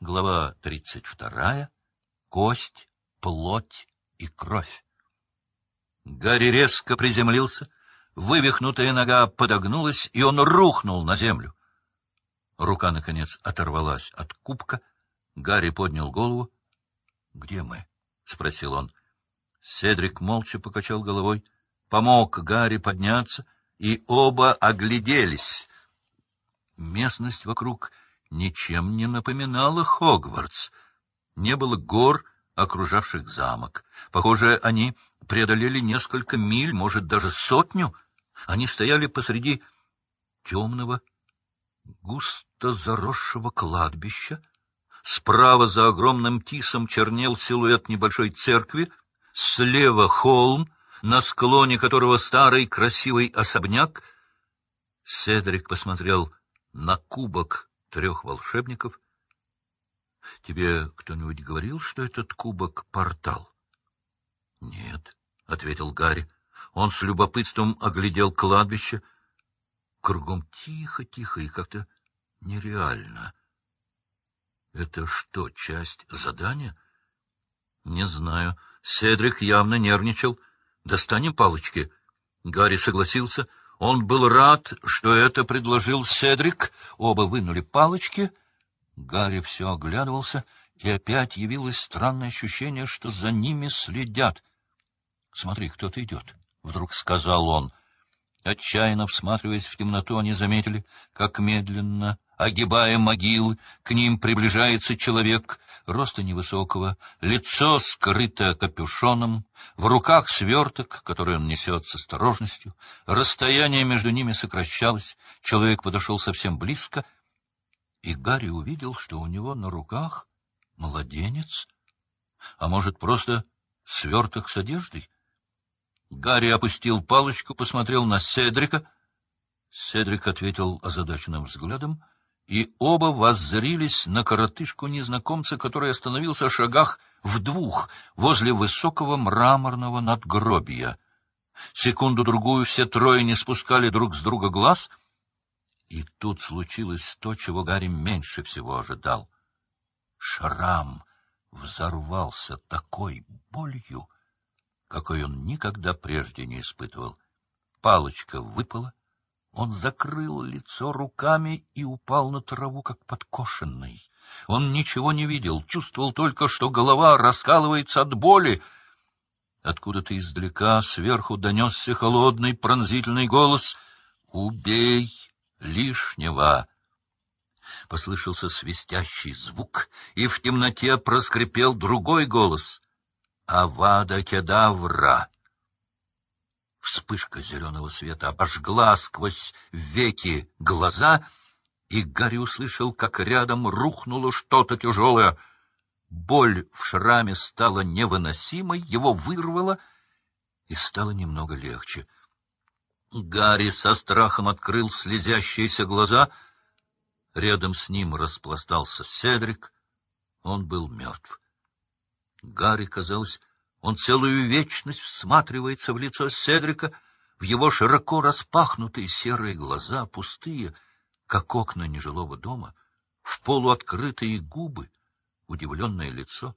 Глава тридцать вторая. Кость, плоть и кровь. Гарри резко приземлился, вывихнутая нога подогнулась, и он рухнул на землю. Рука, наконец, оторвалась от кубка. Гарри поднял голову. — Где мы? — спросил он. Седрик молча покачал головой, помог Гарри подняться, и оба огляделись. Местность вокруг ничем не напоминала Хогвартс. Не было гор, окружавших замок. Похоже, они преодолели несколько миль, может, даже сотню. Они стояли посреди темного, густо заросшего кладбища. Справа за огромным тисом чернел силуэт небольшой церкви, слева холм, на склоне которого старый красивый особняк. Седрик посмотрел на кубок трех волшебников. — Тебе кто-нибудь говорил, что этот кубок — портал? — Нет, — ответил Гарри. Он с любопытством оглядел кладбище. Кругом тихо-тихо и как-то нереально. — Это что, часть задания? — Не знаю. Седрик явно нервничал. — Достанем палочки. Гарри согласился. — он был рад, что это предложил Седрик. Оба вынули палочки. Гарри все оглядывался, и опять явилось странное ощущение, что за ними следят. — Смотри, кто-то идет, — вдруг сказал он. Отчаянно всматриваясь в темноту, они заметили, как медленно Огибая могилы, к ним приближается человек, роста невысокого, лицо скрыто капюшоном, в руках сверток, который он несет с осторожностью. Расстояние между ними сокращалось, человек подошел совсем близко, и Гарри увидел, что у него на руках младенец, а может, просто сверток с одеждой. Гарри опустил палочку, посмотрел на Седрика. Седрик ответил озадаченным взглядом — и оба воззрились на коротышку незнакомца, который остановился в шагах в двух возле высокого мраморного надгробия. Секунду-другую все трое не спускали друг с друга глаз, и тут случилось то, чего Гарри меньше всего ожидал. Шрам взорвался такой болью, какой он никогда прежде не испытывал. Палочка выпала, он закрыл лицо руками и упал на траву, как подкошенный. Он ничего не видел, чувствовал только, что голова раскалывается от боли. Откуда-то издалека сверху донесся холодный пронзительный голос «Убей лишнего!» Послышался свистящий звук, и в темноте проскрипел другой голос «Авада кедавра!» Вспышка зеленого света обожгла сквозь веки глаза, и Гарри услышал, как рядом рухнуло что-то тяжелое. Боль в шраме стала невыносимой, его вырвало, и стало немного легче. Гарри со страхом открыл слезящиеся глаза. Рядом с ним распластался Седрик. Он был мертв. Гарри, казалось, он целую вечность всматривается в лицо Седрика, в его широко распахнутые серые глаза, пустые, как окна нежилого дома, в полуоткрытые губы, удивленное лицо.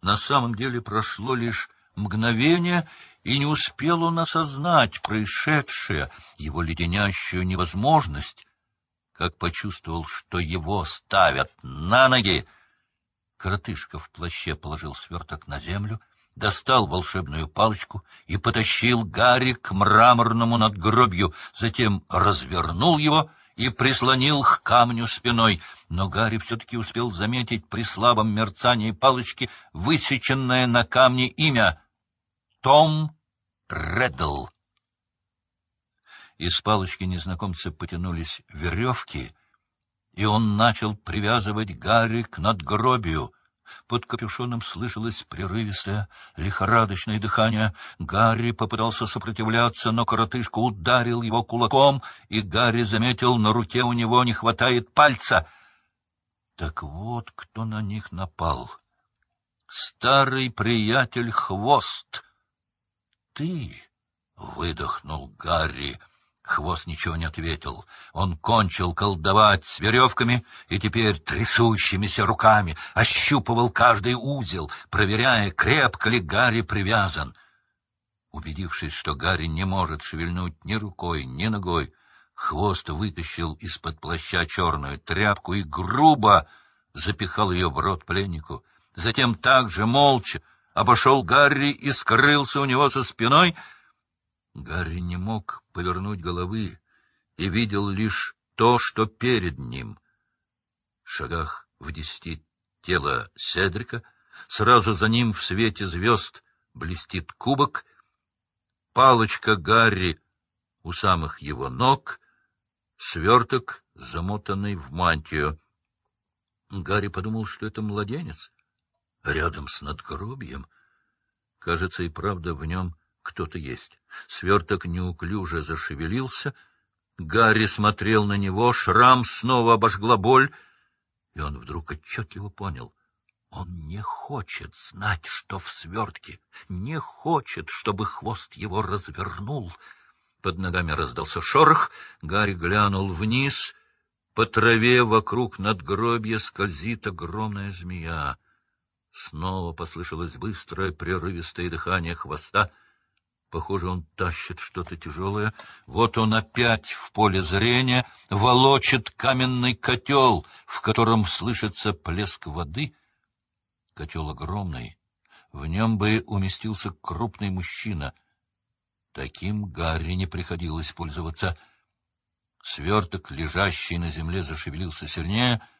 На самом деле прошло лишь мгновение, и не успел он осознать происшедшее, его леденящую невозможность, как почувствовал, что его ставят на ноги. Коротышка в плаще положил сверток на землю — достал волшебную палочку и потащил Гарри к мраморному надгробью, затем развернул его и прислонил к камню спиной. Но Гарри все-таки успел заметить при слабом мерцании палочки высеченное на камне имя — Том Реддл. Из палочки незнакомца потянулись веревки, и он начал привязывать Гарри к надгробию — под капюшоном слышалось прерывистое, лихорадочное дыхание. Гарри попытался сопротивляться, но коротышка ударил его кулаком, и Гарри заметил, на руке у него не хватает пальца. Так вот кто на них напал. Старый приятель Хвост. — Ты, — выдохнул Гарри, — Хвост ничего не ответил. Он кончил колдовать с веревками и теперь трясущимися руками ощупывал каждый узел, проверяя, крепко ли Гарри привязан. Убедившись, что Гарри не может шевельнуть ни рукой, ни ногой, Хвост вытащил из-под плаща черную тряпку и грубо запихал ее в рот пленнику. Затем также молча обошел Гарри и скрылся у него со спиной. Гарри не мог повернуть головы и видел лишь то, что перед ним. В шагах в десяти тело Седрика, сразу за ним в свете звезд блестит кубок, палочка Гарри у самых его ног, сверток, замотанный в мантию. Гарри подумал, что это младенец, рядом с надгробием. Кажется, и правда в нем кто-то есть. Сверток неуклюже зашевелился. Гарри смотрел на него, шрам снова обожгла боль, и он вдруг отчетливо понял. Он не хочет знать, что в свертке, не хочет, чтобы хвост его развернул. Под ногами раздался шорох, Гарри глянул вниз. По траве вокруг надгробья скользит огромная змея. Снова послышалось быстрое, прерывистое дыхание хвоста. Похоже, он тащит что-то тяжелое. Вот он опять в поле зрения волочит каменный котел, в котором слышится плеск воды. Котел огромный. В нем бы уместился крупный мужчина. Таким Гарри не приходилось пользоваться. Сверток, лежащий на земле, зашевелился сильнее —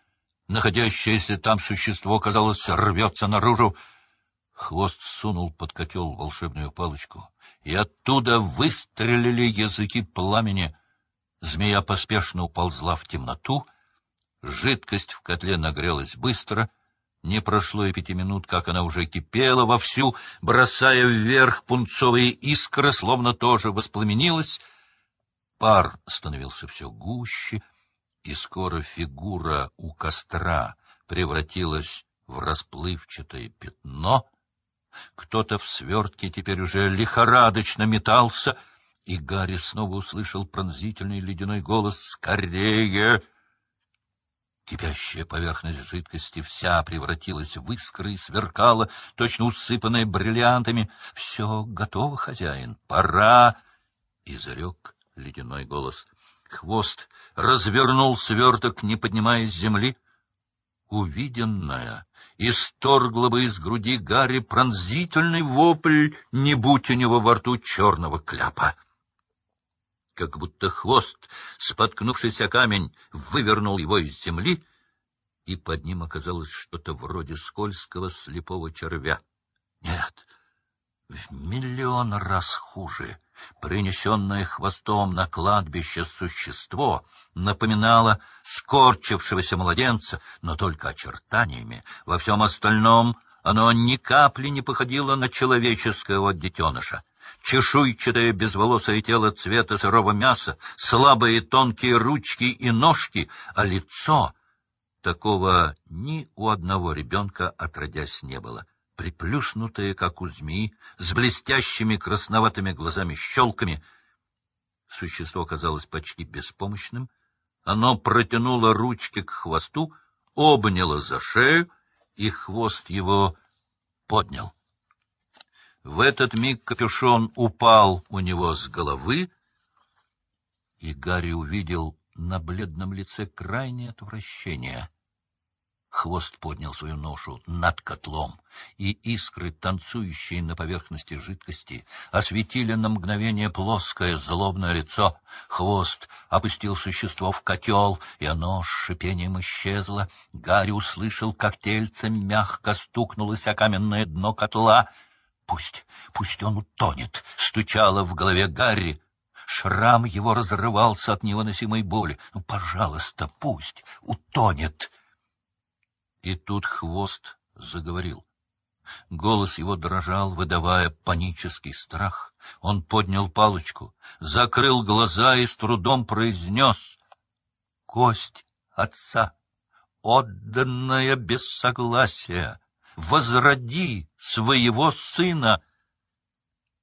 Находящееся там существо, казалось, рвется наружу. Хвост сунул под котел волшебную палочку, и оттуда выстрелили языки пламени. Змея поспешно уползла в темноту. Жидкость в котле нагрелась быстро. Не прошло и пяти минут, как она уже кипела вовсю, бросая вверх пунцовые искры, словно тоже воспламенилась. Пар становился все гуще, и скоро фигура у костра превратилась в расплывчатое пятно. Кто-то в свертке теперь уже лихорадочно метался, и Гарри снова услышал пронзительный ледяной голос «Скорее!». Кипящая поверхность жидкости вся превратилась в искры и сверкала, точно усыпанная бриллиантами. — Все готово, хозяин, пора! — изрек ледяной голос. Хвост развернул сверток, не поднимаясь с земли. Увиденное исторгло бы из груди Гарри пронзительный вопль, не будь у него во рту черного кляпа. Как будто хвост, споткнувшийся камень, вывернул его из земли, и под ним оказалось что-то вроде скользкого слепого червя. Нет, в миллион раз хуже — Принесенное хвостом на кладбище существо напоминало скорчившегося младенца, но только очертаниями. Во всем остальном оно ни капли не походило на человеческого детеныша. Чешуйчатое безволосое тело цвета сырого мяса, слабые тонкие ручки и ножки, а лицо... Такого ни у одного ребенка отродясь не было приплюснутое, как у змеи, с блестящими красноватыми глазами-щелками. Существо казалось почти беспомощным. Оно протянуло ручки к хвосту, обняло за шею, и хвост его поднял. В этот миг капюшон упал у него с головы, и Гарри увидел на бледном лице крайнее отвращение — Хвост поднял свою ношу над котлом, и искры, танцующие на поверхности жидкости, осветили на мгновение плоское злобное лицо. Хвост опустил существо в котел, и оно с шипением исчезло. Гарри услышал, как тельце мягко стукнулось о каменное дно котла. «Пусть, пусть он утонет!» — стучало в голове Гарри. Шрам его разрывался от невыносимой боли. «Ну, «Пожалуйста, пусть утонет!» И тут хвост заговорил. Голос его дрожал, выдавая панический страх. Он поднял палочку, закрыл глаза и с трудом произнес «Кость отца, отданная без согласия, возроди своего сына!»